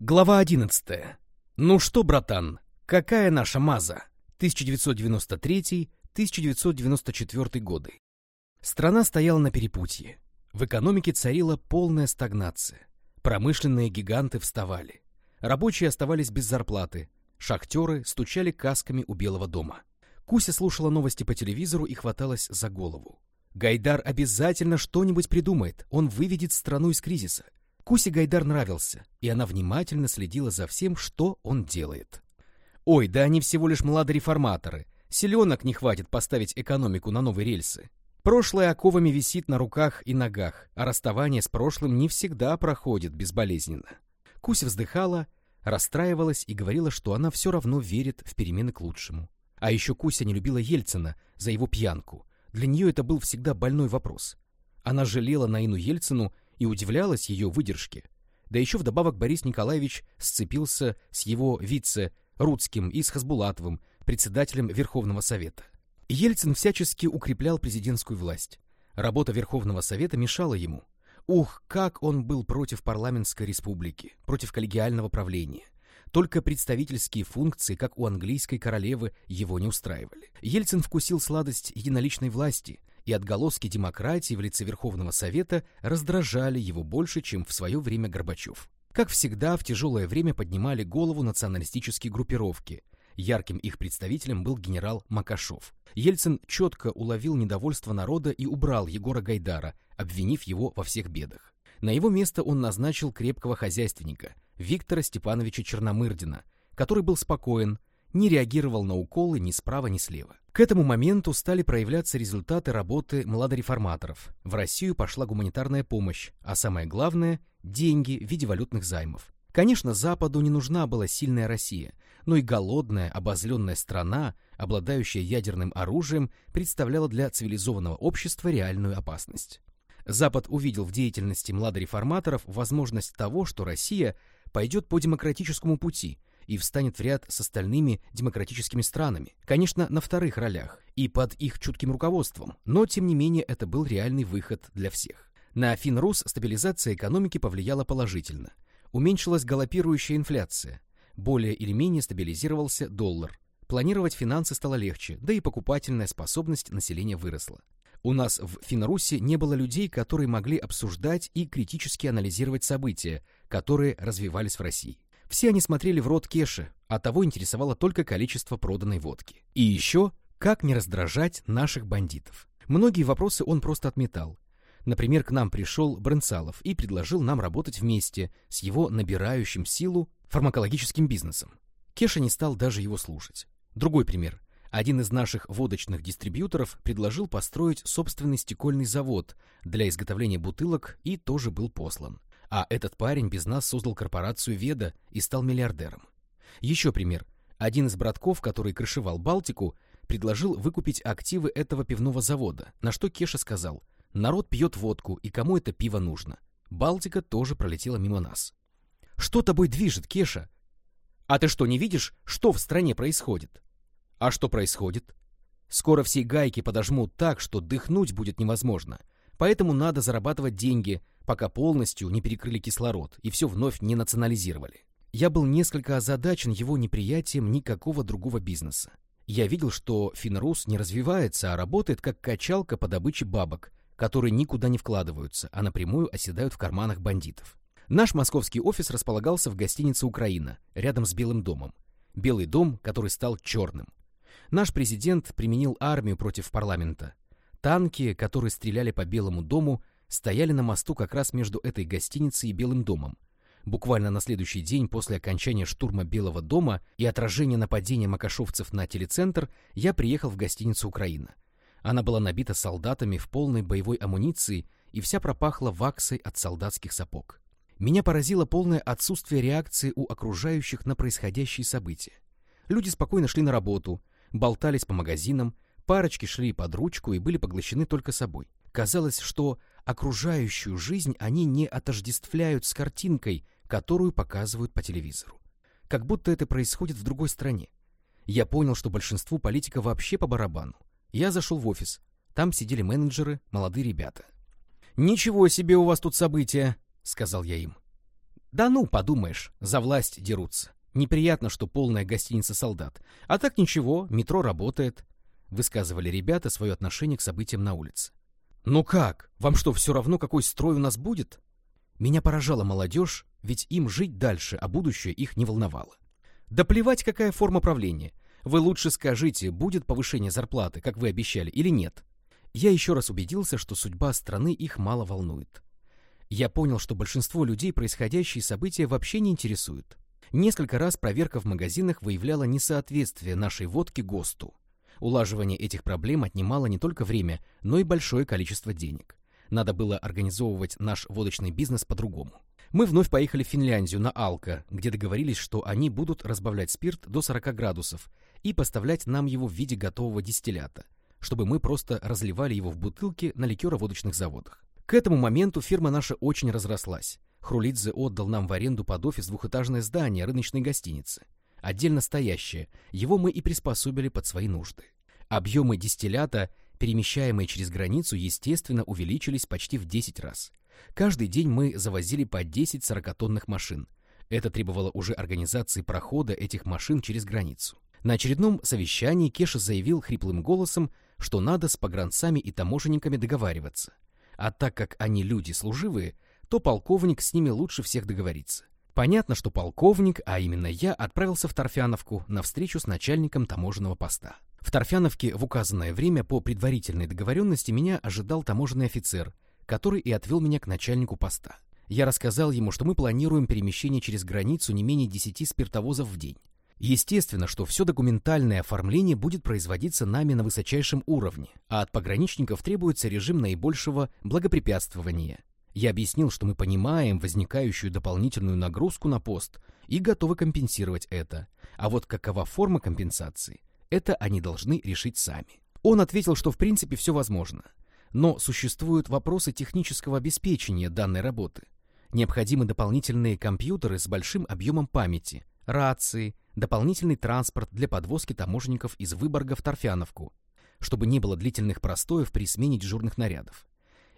Глава 11. Ну что, братан, какая наша маза? 1993-1994 годы. Страна стояла на перепутье. В экономике царила полная стагнация. Промышленные гиганты вставали. Рабочие оставались без зарплаты. Шахтеры стучали касками у Белого дома. Куся слушала новости по телевизору и хваталась за голову. Гайдар обязательно что-нибудь придумает, он выведет страну из кризиса. Кусе Гайдар нравился, и она внимательно следила за всем, что он делает. Ой, да они всего лишь младореформаторы. Селенок не хватит поставить экономику на новые рельсы. Прошлое оковами висит на руках и ногах, а расставание с прошлым не всегда проходит безболезненно. Куся вздыхала, расстраивалась и говорила, что она все равно верит в перемены к лучшему. А еще Куся не любила Ельцина за его пьянку. Для нее это был всегда больной вопрос. Она жалела Наину Ельцину и удивлялась ее выдержке. Да еще вдобавок Борис Николаевич сцепился с его вице Рудским и с Хасбулатовым, председателем Верховного Совета. Ельцин всячески укреплял президентскую власть. Работа Верховного Совета мешала ему. Ух, как он был против парламентской республики, против коллегиального правления. Только представительские функции, как у английской королевы, его не устраивали. Ельцин вкусил сладость единоличной власти, и отголоски демократии в лице Верховного Совета раздражали его больше, чем в свое время Горбачев. Как всегда, в тяжелое время поднимали голову националистические группировки. Ярким их представителем был генерал Макашов. Ельцин четко уловил недовольство народа и убрал Егора Гайдара, обвинив его во всех бедах. На его место он назначил крепкого хозяйственника, Виктора Степановича Черномырдина, который был спокоен, не реагировал на уколы ни справа, ни слева. К этому моменту стали проявляться результаты работы младореформаторов. В Россию пошла гуманитарная помощь, а самое главное – деньги в виде валютных займов. Конечно, Западу не нужна была сильная Россия, но и голодная, обозленная страна, обладающая ядерным оружием, представляла для цивилизованного общества реальную опасность. Запад увидел в деятельности младореформаторов возможность того, что Россия пойдет по демократическому пути и встанет в ряд с остальными демократическими странами, конечно, на вторых ролях и под их чутким руководством, но тем не менее это был реальный выход для всех. На Финрус стабилизация экономики повлияла положительно. Уменьшилась галопирующая инфляция, более или менее стабилизировался доллар. Планировать финансы стало легче, да и покупательная способность населения выросла. У нас в Финрусе не было людей, которые могли обсуждать и критически анализировать события, которые развивались в России. Все они смотрели в рот Кеши, а того интересовало только количество проданной водки. И еще, как не раздражать наших бандитов. Многие вопросы он просто отметал. Например, к нам пришел Брынцалов и предложил нам работать вместе с его набирающим силу фармакологическим бизнесом. Кеша не стал даже его слушать. Другой пример. Один из наших водочных дистрибьюторов предложил построить собственный стекольный завод для изготовления бутылок и тоже был послан. А этот парень без нас создал корпорацию Веда и стал миллиардером. Еще пример. Один из братков, который крышевал Балтику, предложил выкупить активы этого пивного завода, на что Кеша сказал, народ пьет водку, и кому это пиво нужно. Балтика тоже пролетела мимо нас. «Что тобой движет, Кеша?» «А ты что, не видишь, что в стране происходит?» А что происходит? Скоро все гайки подожмут так, что дыхнуть будет невозможно. Поэтому надо зарабатывать деньги, пока полностью не перекрыли кислород и все вновь не национализировали. Я был несколько озадачен его неприятием никакого другого бизнеса. Я видел, что Финрус не развивается, а работает как качалка по добыче бабок, которые никуда не вкладываются, а напрямую оседают в карманах бандитов. Наш московский офис располагался в гостинице «Украина», рядом с Белым домом. Белый дом, который стал черным. Наш президент применил армию против парламента. Танки, которые стреляли по Белому дому, стояли на мосту как раз между этой гостиницей и Белым домом. Буквально на следующий день после окончания штурма Белого дома и отражения нападения макашовцев на телецентр я приехал в гостиницу «Украина». Она была набита солдатами в полной боевой амуниции и вся пропахла ваксой от солдатских сапог. Меня поразило полное отсутствие реакции у окружающих на происходящие события. Люди спокойно шли на работу, болтались по магазинам, парочки шли под ручку и были поглощены только собой. Казалось, что окружающую жизнь они не отождествляют с картинкой, которую показывают по телевизору. Как будто это происходит в другой стране. Я понял, что большинству политиков вообще по барабану. Я зашел в офис. Там сидели менеджеры, молодые ребята. «Ничего себе у вас тут события!» — сказал я им. Да ну, подумаешь, за власть дерутся. Неприятно, что полная гостиница солдат. А так ничего, метро работает. Высказывали ребята свое отношение к событиям на улице. Ну как? Вам что, все равно, какой строй у нас будет? Меня поражала молодежь, ведь им жить дальше, а будущее их не волновало. Да плевать, какая форма правления. Вы лучше скажите, будет повышение зарплаты, как вы обещали, или нет. Я еще раз убедился, что судьба страны их мало волнует. Я понял, что большинство людей происходящие события вообще не интересуют. Несколько раз проверка в магазинах выявляла несоответствие нашей водки ГОСТу. Улаживание этих проблем отнимало не только время, но и большое количество денег. Надо было организовывать наш водочный бизнес по-другому. Мы вновь поехали в Финляндию на Алка, где договорились, что они будут разбавлять спирт до 40 градусов и поставлять нам его в виде готового дистиллята, чтобы мы просто разливали его в бутылки на ликероводочных заводах. К этому моменту фирма наша очень разрослась. Хрулидзе отдал нам в аренду под офис двухэтажное здание рыночной гостиницы. Отдельно стоящее, его мы и приспособили под свои нужды. Объемы дистиллята, перемещаемые через границу, естественно, увеличились почти в 10 раз. Каждый день мы завозили по 10 40-тонных машин. Это требовало уже организации прохода этих машин через границу. На очередном совещании Кеша заявил хриплым голосом, что надо с погранцами и таможенниками договариваться. А так как они люди служивые, то полковник с ними лучше всех договорится. Понятно, что полковник, а именно я, отправился в Торфяновку на встречу с начальником таможенного поста. В Торфяновке в указанное время по предварительной договоренности меня ожидал таможенный офицер, который и отвел меня к начальнику поста. Я рассказал ему, что мы планируем перемещение через границу не менее 10 спиртовозов в день. Естественно, что все документальное оформление будет производиться нами на высочайшем уровне, а от пограничников требуется режим наибольшего благопрепятствования. Я объяснил, что мы понимаем возникающую дополнительную нагрузку на пост и готовы компенсировать это. А вот какова форма компенсации, это они должны решить сами. Он ответил, что в принципе все возможно. Но существуют вопросы технического обеспечения данной работы. Необходимы дополнительные компьютеры с большим объемом памяти, рации, дополнительный транспорт для подвозки таможенников из Выборга в Торфяновку, чтобы не было длительных простоев при смене дежурных нарядов.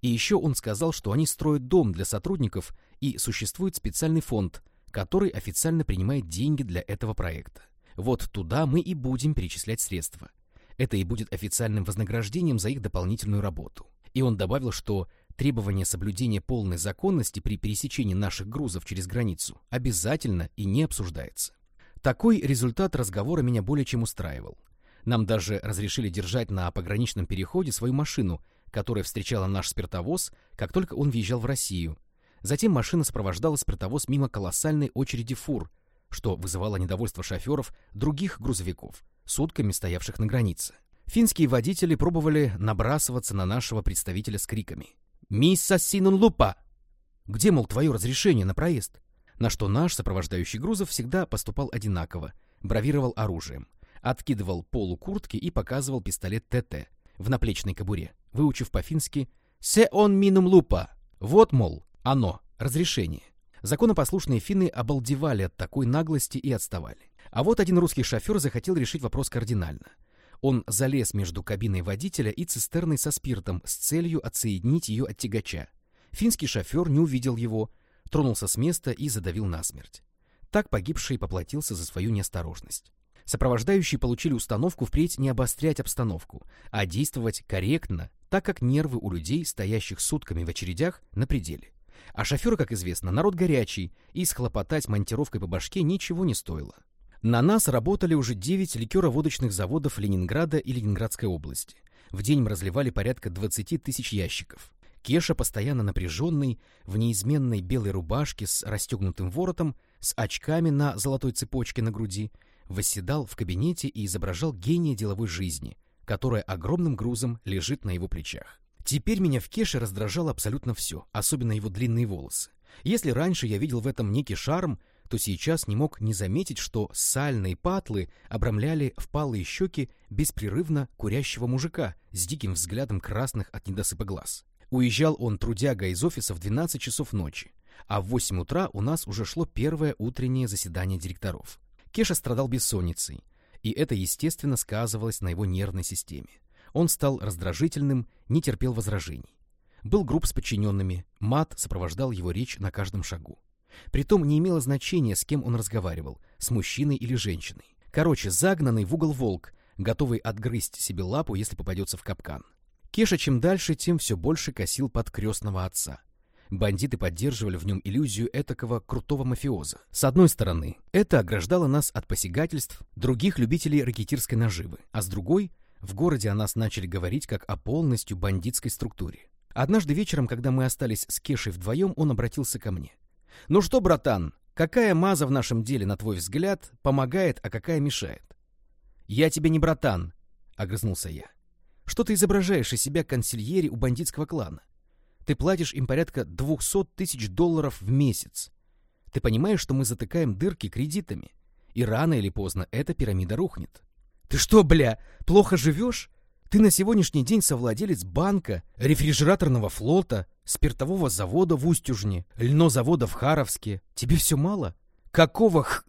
И еще он сказал, что они строят дом для сотрудников и существует специальный фонд, который официально принимает деньги для этого проекта. Вот туда мы и будем перечислять средства. Это и будет официальным вознаграждением за их дополнительную работу. И он добавил, что требование соблюдения полной законности при пересечении наших грузов через границу обязательно и не обсуждается. Такой результат разговора меня более чем устраивал. Нам даже разрешили держать на пограничном переходе свою машину, которая встречала наш спиртовоз, как только он въезжал в Россию. Затем машина сопровождала спиртовоз мимо колоссальной очереди фур, что вызывало недовольство шоферов других грузовиков, сутками стоявших на границе. Финские водители пробовали набрасываться на нашего представителя с криками. «Мисса Синун Лупа!» «Где, мол, твое разрешение на проезд?» на что наш сопровождающий грузов всегда поступал одинаково, бравировал оружием, откидывал полу куртки и показывал пистолет ТТ в наплечной кобуре, выучив по-фински «Се он минум лупа!» Вот, мол, оно, разрешение. Законопослушные финны обалдевали от такой наглости и отставали. А вот один русский шофер захотел решить вопрос кардинально. Он залез между кабиной водителя и цистерной со спиртом с целью отсоединить ее от тягача. Финский шофер не увидел его, тронулся с места и задавил насмерть. Так погибший поплатился за свою неосторожность. Сопровождающие получили установку впредь не обострять обстановку, а действовать корректно, так как нервы у людей, стоящих сутками в очередях, на пределе. А шоферы, как известно, народ горячий, и схлопотать монтировкой по башке ничего не стоило. На нас работали уже 9 ликероводочных заводов Ленинграда и Ленинградской области. В день мы разливали порядка 20 тысяч ящиков. Кеша, постоянно напряженный, в неизменной белой рубашке с расстегнутым воротом, с очками на золотой цепочке на груди, восседал в кабинете и изображал гения деловой жизни, которая огромным грузом лежит на его плечах. Теперь меня в Кеше раздражало абсолютно все, особенно его длинные волосы. Если раньше я видел в этом некий шарм, то сейчас не мог не заметить, что сальные патлы обрамляли впалые щеки беспрерывно курящего мужика с диким взглядом красных от недосыпа глаз. Уезжал он, трудяга, из офиса в 12 часов ночи, а в 8 утра у нас уже шло первое утреннее заседание директоров. Кеша страдал бессонницей, и это, естественно, сказывалось на его нервной системе. Он стал раздражительным, не терпел возражений. Был груб с подчиненными, мат сопровождал его речь на каждом шагу. Притом не имело значения, с кем он разговаривал, с мужчиной или женщиной. Короче, загнанный в угол волк, готовый отгрызть себе лапу, если попадется в капкан. Кеша чем дальше, тем все больше косил под крестного отца. Бандиты поддерживали в нем иллюзию этакого крутого мафиоза. С одной стороны, это ограждало нас от посягательств других любителей ракетирской наживы, а с другой, в городе о нас начали говорить как о полностью бандитской структуре. Однажды вечером, когда мы остались с Кешей вдвоем, он обратился ко мне. «Ну что, братан, какая маза в нашем деле, на твой взгляд, помогает, а какая мешает?» «Я тебе не братан», — огрызнулся я. «Что ты изображаешь из себя консильери у бандитского клана? Ты платишь им порядка 200 тысяч долларов в месяц. Ты понимаешь, что мы затыкаем дырки кредитами, и рано или поздно эта пирамида рухнет. Ты что, бля, плохо живешь? Ты на сегодняшний день совладелец банка, рефрижераторного флота, спиртового завода в Устюжне, льнозавода в Харовске. Тебе все мало? Какого х...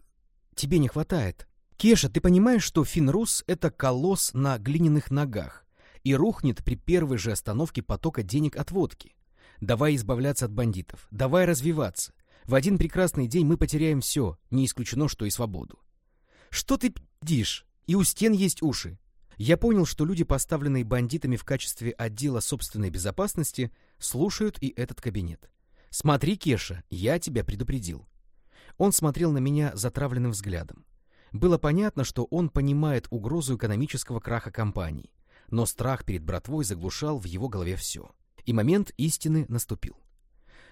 тебе не хватает? Кеша, ты понимаешь, что Финрус — это колосс на глиняных ногах и рухнет при первой же остановке потока денег от водки? Давай избавляться от бандитов. Давай развиваться. В один прекрасный день мы потеряем все, не исключено, что и свободу. Что ты пи***дишь? И у стен есть уши. Я понял, что люди, поставленные бандитами в качестве отдела собственной безопасности, слушают и этот кабинет. Смотри, Кеша, я тебя предупредил. Он смотрел на меня затравленным взглядом. Было понятно, что он понимает угрозу экономического краха компании, но страх перед братвой заглушал в его голове все и момент истины наступил.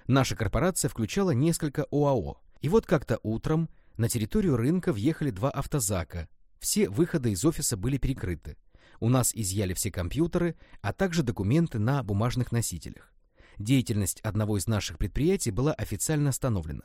Наша корпорация включала несколько ОАО, и вот как-то утром на территорию рынка въехали два автозака, все выходы из офиса были перекрыты. У нас изъяли все компьютеры, а также документы на бумажных носителях. Деятельность одного из наших предприятий была официально остановлена.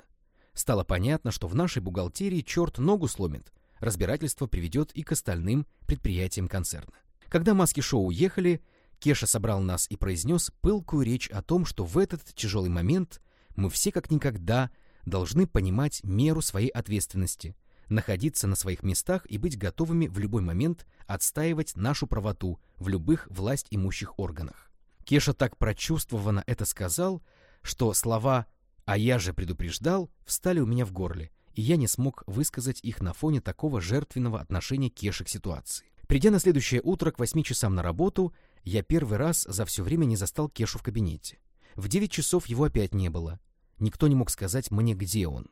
Стало понятно, что в нашей бухгалтерии черт ногу сломит, разбирательство приведет и к остальным предприятиям концерна. Когда маски-шоу уехали, Кеша собрал нас и произнес пылкую речь о том, что в этот тяжелый момент мы все как никогда должны понимать меру своей ответственности, находиться на своих местах и быть готовыми в любой момент отстаивать нашу правоту в любых власть имущих органах. Кеша так прочувствованно это сказал, что слова «а я же предупреждал» встали у меня в горле, и я не смог высказать их на фоне такого жертвенного отношения Кеши к ситуации. Придя на следующее утро к восьми часам на работу, я первый раз за все время не застал Кешу в кабинете. В девять часов его опять не было. Никто не мог сказать мне, где он.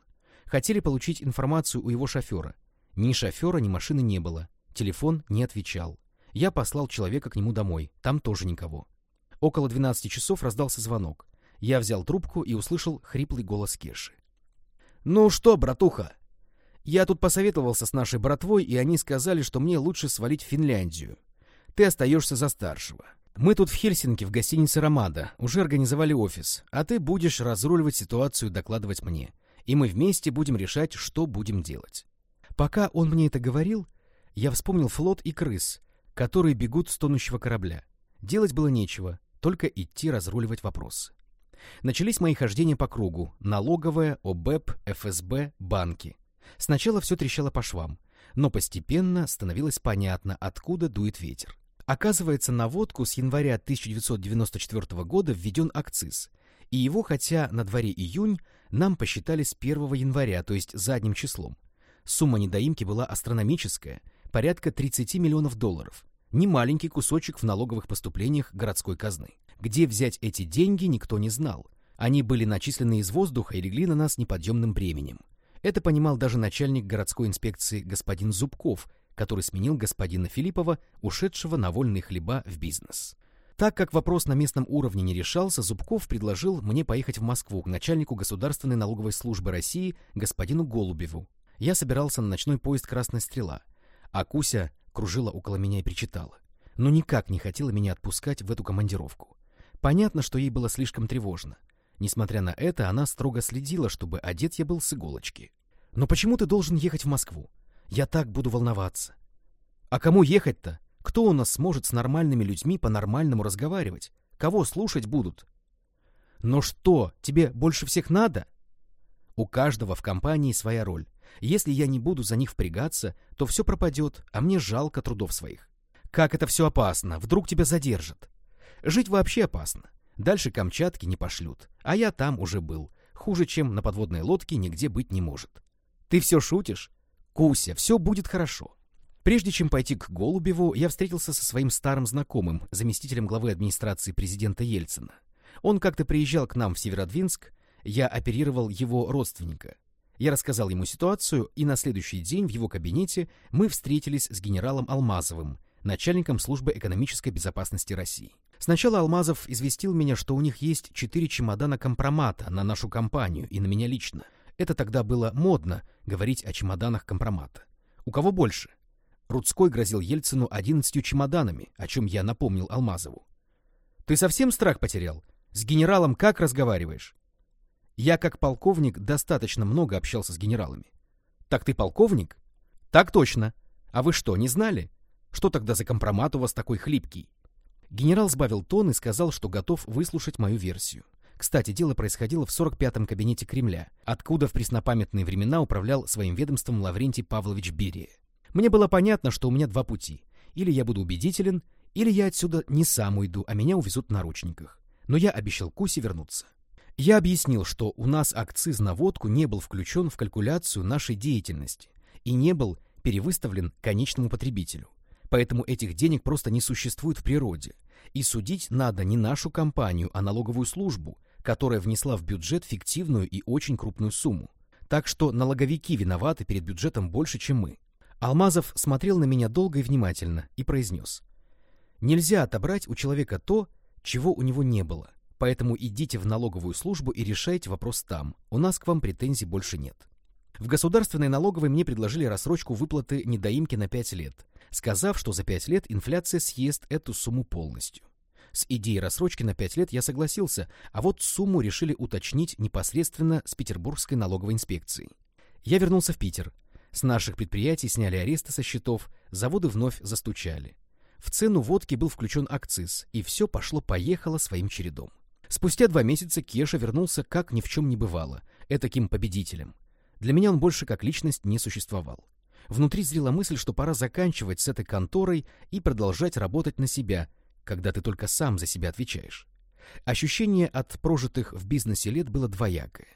Хотели получить информацию у его шофера. Ни шофера, ни машины не было. Телефон не отвечал. Я послал человека к нему домой. Там тоже никого. Около двенадцати часов раздался звонок. Я взял трубку и услышал хриплый голос Кеши. «Ну что, братуха? Я тут посоветовался с нашей братвой, и они сказали, что мне лучше свалить в Финляндию. Ты остаешься за старшего. Мы тут в Хельсинки в гостинице «Ромада» уже организовали офис, а ты будешь разруливать ситуацию и докладывать мне. И мы вместе будем решать, что будем делать. Пока он мне это говорил, я вспомнил флот и крыс, которые бегут с тонущего корабля. Делать было нечего, только идти разруливать вопросы. Начались мои хождения по кругу. Налоговая, ОБЭП, ФСБ, банки. Сначала все трещало по швам, но постепенно становилось понятно, откуда дует ветер. Оказывается, на водку с января 1994 года введен акциз, и его, хотя на дворе июнь, нам посчитали с 1 января, то есть задним числом. Сумма недоимки была астрономическая, порядка 30 миллионов долларов. Не маленький кусочек в налоговых поступлениях городской казны. Где взять эти деньги, никто не знал. Они были начислены из воздуха и легли на нас неподъемным бременем. Это понимал даже начальник городской инспекции господин Зубков, который сменил господина Филиппова, ушедшего на вольные хлеба в бизнес. Так как вопрос на местном уровне не решался, Зубков предложил мне поехать в Москву к начальнику Государственной налоговой службы России господину Голубеву. Я собирался на ночной поезд «Красная стрела», а Куся кружила около меня и причитала. Но никак не хотела меня отпускать в эту командировку. Понятно, что ей было слишком тревожно. Несмотря на это, она строго следила, чтобы одет я был с иголочки. «Но почему ты должен ехать в Москву? Я так буду волноваться». «А кому ехать-то? Кто у нас сможет с нормальными людьми по-нормальному разговаривать? Кого слушать будут?» «Но что, тебе больше всех надо?» У каждого в компании своя роль. Если я не буду за них впрягаться, то все пропадет, а мне жалко трудов своих. Как это все опасно, вдруг тебя задержат. Жить вообще опасно. Дальше Камчатки не пошлют, а я там уже был. Хуже, чем на подводной лодке, нигде быть не может. Ты все шутишь? Куся, все будет хорошо. Прежде чем пойти к Голубеву, я встретился со своим старым знакомым, заместителем главы администрации президента Ельцина. Он как-то приезжал к нам в Северодвинск, я оперировал его родственника. Я рассказал ему ситуацию, и на следующий день в его кабинете мы встретились с генералом Алмазовым, начальником службы экономической безопасности России. Сначала Алмазов известил меня, что у них есть четыре чемодана компромата на нашу компанию и на меня лично. Это тогда было модно говорить о чемоданах компромата. У кого больше? Рудской грозил Ельцину одиннадцатью чемоданами, о чем я напомнил Алмазову. «Ты совсем страх потерял? С генералом как разговариваешь?» Я, как полковник, достаточно много общался с генералами. «Так ты полковник?» «Так точно. А вы что, не знали? Что тогда за компромат у вас такой хлипкий?» Генерал сбавил тон и сказал, что готов выслушать мою версию. Кстати, дело происходило в 45-м кабинете Кремля, откуда в преснопамятные времена управлял своим ведомством Лаврентий Павлович Берия. Мне было понятно, что у меня два пути. Или я буду убедителен, или я отсюда не сам уйду, а меня увезут в наручниках. Но я обещал Кусе вернуться. Я объяснил, что у нас акциз на водку не был включен в калькуляцию нашей деятельности и не был перевыставлен конечному потребителю. Поэтому этих денег просто не существует в природе. И судить надо не нашу компанию, а налоговую службу, которая внесла в бюджет фиктивную и очень крупную сумму. Так что налоговики виноваты перед бюджетом больше, чем мы. Алмазов смотрел на меня долго и внимательно и произнес. «Нельзя отобрать у человека то, чего у него не было, поэтому идите в налоговую службу и решайте вопрос там, у нас к вам претензий больше нет». В государственной налоговой мне предложили рассрочку выплаты недоимки на 5 лет, сказав, что за 5 лет инфляция съест эту сумму полностью. С идеей рассрочки на 5 лет я согласился, а вот сумму решили уточнить непосредственно с Петербургской налоговой инспекцией. Я вернулся в Питер, с наших предприятий сняли аресты со счетов, заводы вновь застучали. В цену водки был включен акциз, и все пошло-поехало своим чередом. Спустя два месяца Кеша вернулся как ни в чем не бывало, этаким победителем. Для меня он больше как личность не существовал. Внутри зрела мысль, что пора заканчивать с этой конторой и продолжать работать на себя, когда ты только сам за себя отвечаешь. Ощущение от прожитых в бизнесе лет было двоякое.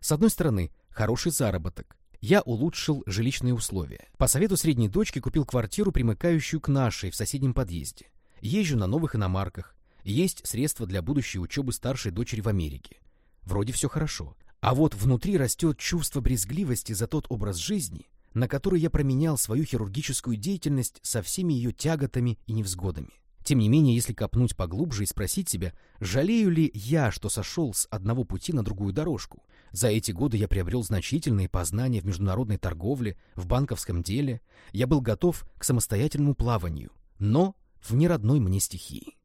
С одной стороны, хороший заработок, я улучшил жилищные условия. По совету средней дочки купил квартиру, примыкающую к нашей, в соседнем подъезде. Езжу на новых иномарках. Есть средства для будущей учебы старшей дочери в Америке. Вроде все хорошо. А вот внутри растет чувство брезгливости за тот образ жизни, на который я променял свою хирургическую деятельность со всеми ее тяготами и невзгодами. Тем не менее, если копнуть поглубже и спросить себя, жалею ли я, что сошел с одного пути на другую дорожку, за эти годы я приобрел значительные познания в международной торговле, в банковском деле. Я был готов к самостоятельному плаванию, но в неродной мне стихии.